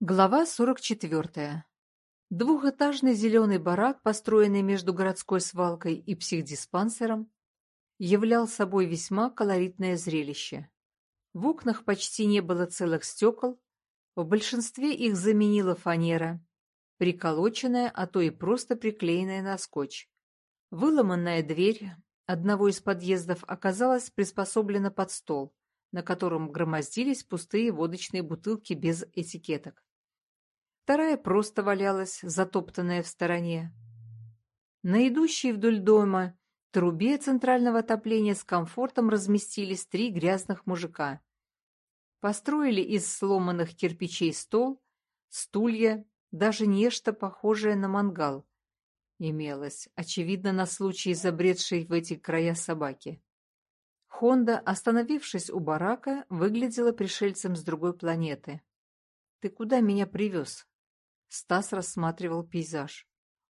Глава 44. Двухэтажный зеленый барак, построенный между городской свалкой и психдиспансером, являл собой весьма колоритное зрелище. В окнах почти не было целых стекол, в большинстве их заменила фанера, приколоченная, а то и просто приклеенная на скотч. Выломанная дверь одного из подъездов оказалась приспособлена под стол, на котором громоздились пустые водочные бутылки без этикеток. Вторая просто валялась, затоптанная в стороне. На идущей вдоль дома трубе центрального отопления с комфортом разместились три грязных мужика. Построили из сломанных кирпичей стол, стулья, даже нечто похожее на мангал. Имелось, очевидно, на случай забредшей в эти края собаки. Хонда, остановившись у барака, выглядела пришельцем с другой планеты. «Ты куда меня привез?» Стас рассматривал пейзаж.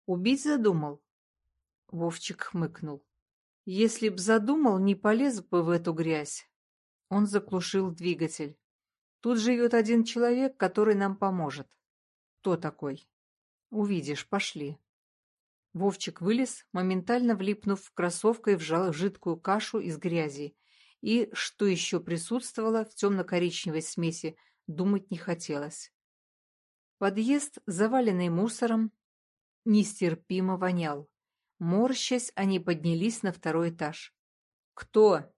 «Убить задумал?» Вовчик хмыкнул. «Если б задумал, не полез бы в эту грязь». Он заглушил двигатель. «Тут живет один человек, который нам поможет». «Кто такой?» «Увидишь, пошли». Вовчик вылез, моментально влипнув кроссовкой в жидкую кашу из грязи, и, что еще присутствовало в темно-коричневой смеси, думать не хотелось. Подъезд, заваленный мусором, нестерпимо вонял. Морщась, они поднялись на второй этаж. «Кто?»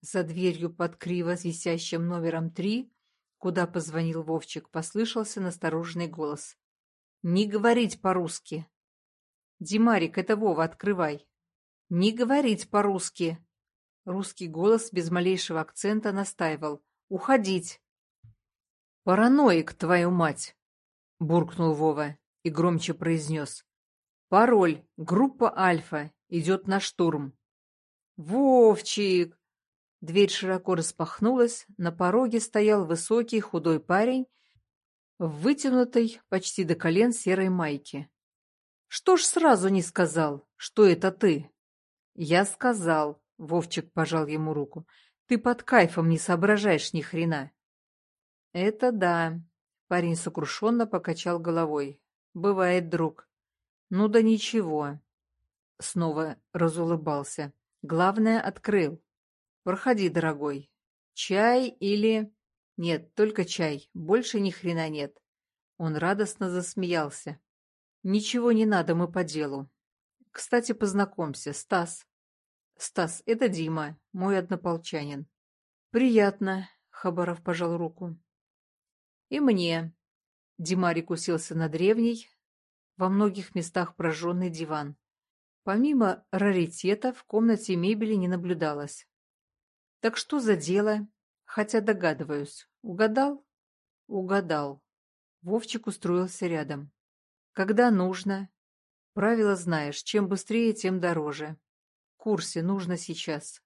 За дверью под криво висящим номером три, куда позвонил Вовчик, послышался настороженный голос. «Не говорить по-русски!» «Димарик, это Вова, открывай!» «Не говорить по-русски!» Русский голос без малейшего акцента настаивал. «Уходить!» «Параноик, твою мать!» — буркнул Вова и громче произнес. «Пароль. Группа Альфа. Идет на штурм». «Вовчик!» Дверь широко распахнулась, на пороге стоял высокий худой парень в вытянутой почти до колен серой майке. Что ж сразу не сказал, что это ты? Я сказал, Вовчик пожал ему руку. Ты под кайфом не соображаешь ни хрена. Это да. Парень сокрушенно покачал головой. Бывает, друг. Ну да ничего. Снова разулыбался. Главное, открыл. Проходи, дорогой. Чай или... Нет, только чай. Больше ни хрена нет. Он радостно засмеялся. Ничего не надо, мы по делу. Кстати, познакомься, Стас. Стас, это Дима, мой однополчанин. Приятно, Хабаров пожал руку. И мне. Димарик уселся на древний, во многих местах прожженный диван. Помимо раритета в комнате мебели не наблюдалось. Так что за дело? Хотя догадываюсь. Угадал? Угадал. Вовчик устроился рядом. Когда нужно. Правило знаешь, чем быстрее, тем дороже. В курсе нужно сейчас.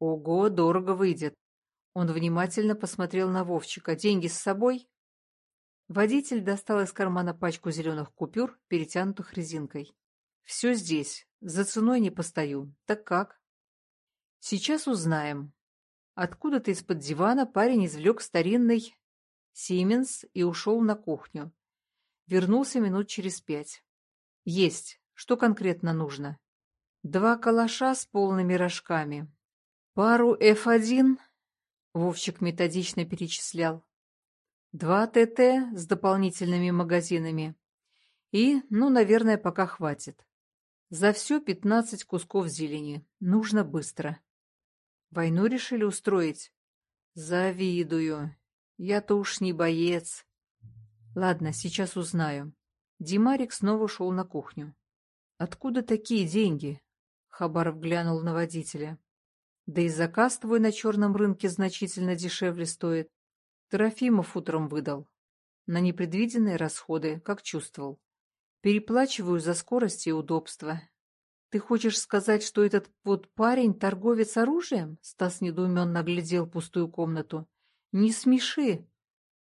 Ого, дорого выйдет. Он внимательно посмотрел на Вовчика. Деньги с собой? Водитель достал из кармана пачку зеленых купюр, перетянутых резинкой. Все здесь. За ценой не постою. Так как? Сейчас узнаем. Откуда-то из-под дивана парень извлек старинный Сименс и ушел на кухню. Вернулся минут через пять. Есть. Что конкретно нужно? Два калаша с полными рожками. Пару F1, Вовчик методично перечислял. Два ТТ с дополнительными магазинами. И, ну, наверное, пока хватит. За все пятнадцать кусков зелени. Нужно быстро. Войну решили устроить? Завидую. Я-то уж не боец. Ладно, сейчас узнаю. Димарик снова шел на кухню. Откуда такие деньги? Хабаров глянул на водителя. Да и заказ твой на черном рынке значительно дешевле стоит. Трофимов утром выдал. На непредвиденные расходы, как чувствовал. Переплачиваю за скорость и удобство. Ты хочешь сказать, что этот вот парень торговец оружием? Стас недоуменно оглядел пустую комнату. Не смеши.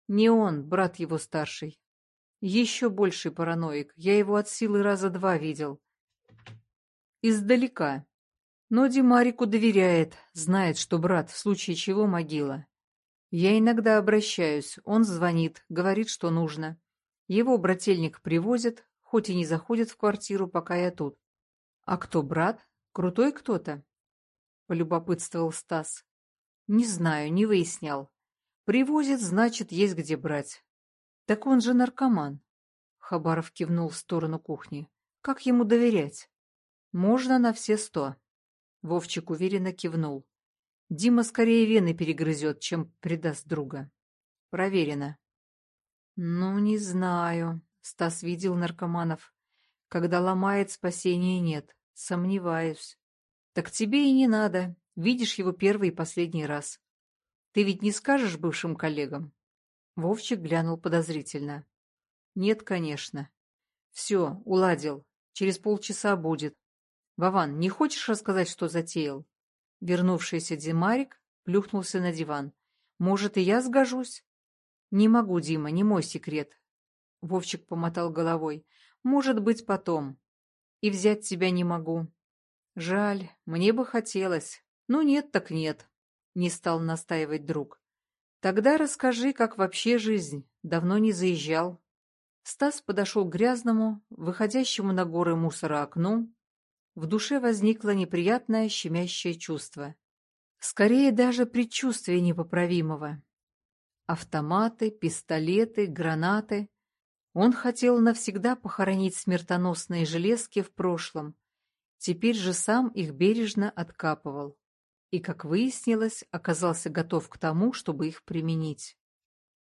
Не он, брат его старший. Еще больший параноик. Я его от силы раза два видел. Издалека. Но Димарику доверяет, знает, что брат, в случае чего могила. Я иногда обращаюсь, он звонит, говорит, что нужно. Его брательник привозит, хоть и не заходит в квартиру, пока я тут. А кто брат? Крутой кто-то? Полюбопытствовал Стас. Не знаю, не выяснял. Привозит, значит, есть где брать. Так он же наркоман. Хабаров кивнул в сторону кухни. Как ему доверять? Можно на все сто. Вовчик уверенно кивнул. Дима скорее вены перегрызет, чем предаст друга. Проверено. Ну, не знаю. Стас видел наркоманов. Когда ломает, спасения нет. Сомневаюсь. Так тебе и не надо. Видишь его первый и последний раз. Ты ведь не скажешь бывшим коллегам? Вовчик глянул подозрительно. Нет, конечно. Все, уладил. Через полчаса будет. Вован, не хочешь рассказать, что затеял? Вернувшийся Димарик плюхнулся на диван. Может, и я сгожусь? Не могу, Дима, не мой секрет. Вовчик помотал головой. Может быть, потом. И взять тебя не могу. Жаль, мне бы хотелось. Ну нет, так нет. Не стал настаивать друг. Тогда расскажи, как вообще жизнь. Давно не заезжал. Стас подошел к грязному, выходящему на горы мусора окну. В душе возникло неприятное щемящее чувство. Скорее даже предчувствие непоправимого. Автоматы, пистолеты, гранаты. Он хотел навсегда похоронить смертоносные железки в прошлом. Теперь же сам их бережно откапывал. И, как выяснилось, оказался готов к тому, чтобы их применить.